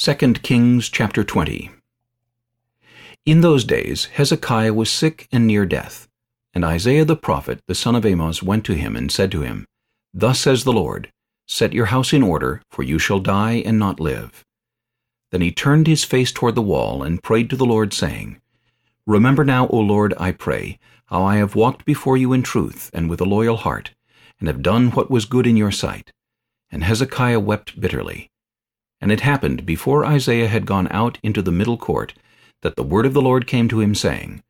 2 Kings chapter 20 In those days Hezekiah was sick and near death. And Isaiah the prophet, the son of Amoz, went to him and said to him, Thus says the Lord, Set your house in order, for you shall die and not live. Then he turned his face toward the wall and prayed to the Lord, saying, Remember now, O Lord, I pray, how I have walked before you in truth and with a loyal heart, and have done what was good in your sight. And Hezekiah wept bitterly. And it happened, before Isaiah had gone out into the middle court, that the word of the Lord came to him, saying,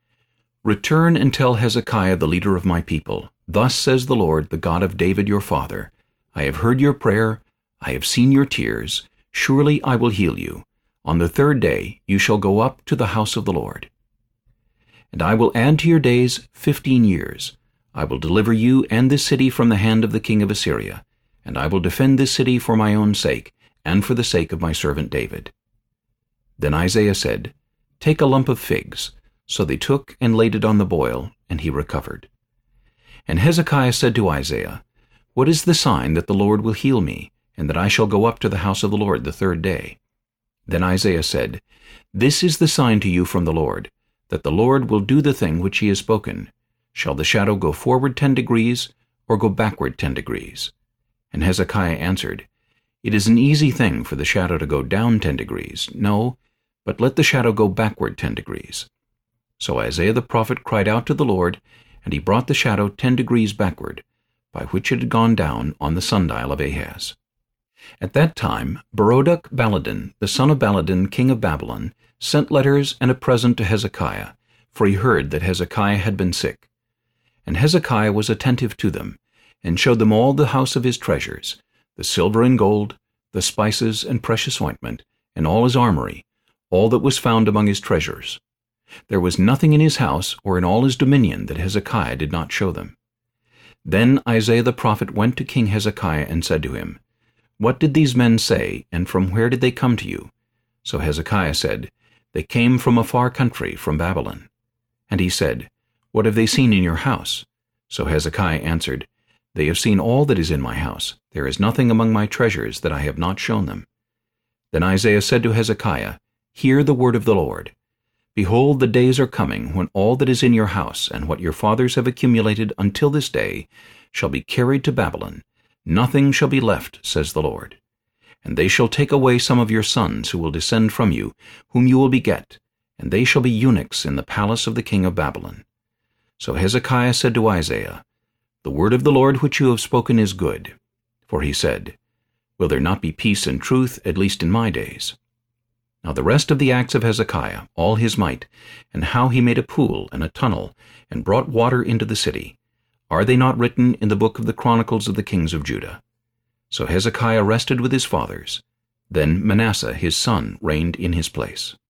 Return and tell Hezekiah the leader of my people, Thus says the Lord, the God of David your father, I have heard your prayer, I have seen your tears, surely I will heal you. On the third day you shall go up to the house of the Lord. And I will add to your days fifteen years. I will deliver you and this city from the hand of the king of Assyria, and I will defend this city for my own sake, and for the sake of my servant David. Then Isaiah said, Take a lump of figs. So they took and laid it on the boil, and he recovered. And Hezekiah said to Isaiah, What is the sign that the Lord will heal me, and that I shall go up to the house of the Lord the third day? Then Isaiah said, This is the sign to you from the Lord, that the Lord will do the thing which he has spoken. Shall the shadow go forward ten degrees, or go backward ten degrees? And Hezekiah answered, it is an easy thing for the shadow to go down ten degrees. No, but let the shadow go backward ten degrees. So Isaiah the prophet cried out to the Lord, and he brought the shadow ten degrees backward, by which it had gone down on the sundial of Ahaz. At that time Berodach Baladan, the son of Baladan, king of Babylon, sent letters and a present to Hezekiah, for he heard that Hezekiah had been sick. And Hezekiah was attentive to them, and showed them all the house of his treasures, the silver and gold, the spices and precious ointment, and all his armory, all that was found among his treasures. There was nothing in his house or in all his dominion that Hezekiah did not show them. Then Isaiah the prophet went to King Hezekiah and said to him, What did these men say, and from where did they come to you? So Hezekiah said, They came from a far country, from Babylon. And he said, What have they seen in your house? So Hezekiah answered, they have seen all that is in my house. There is nothing among my treasures that I have not shown them. Then Isaiah said to Hezekiah, Hear the word of the Lord. Behold, the days are coming when all that is in your house and what your fathers have accumulated until this day shall be carried to Babylon. Nothing shall be left, says the Lord. And they shall take away some of your sons who will descend from you, whom you will beget, and they shall be eunuchs in the palace of the king of Babylon. So Hezekiah said to Isaiah, the word of the Lord which you have spoken is good. For he said, Will there not be peace and truth, at least in my days? Now the rest of the acts of Hezekiah, all his might, and how he made a pool and a tunnel, and brought water into the city, are they not written in the book of the Chronicles of the kings of Judah? So Hezekiah rested with his fathers. Then Manasseh his son reigned in his place.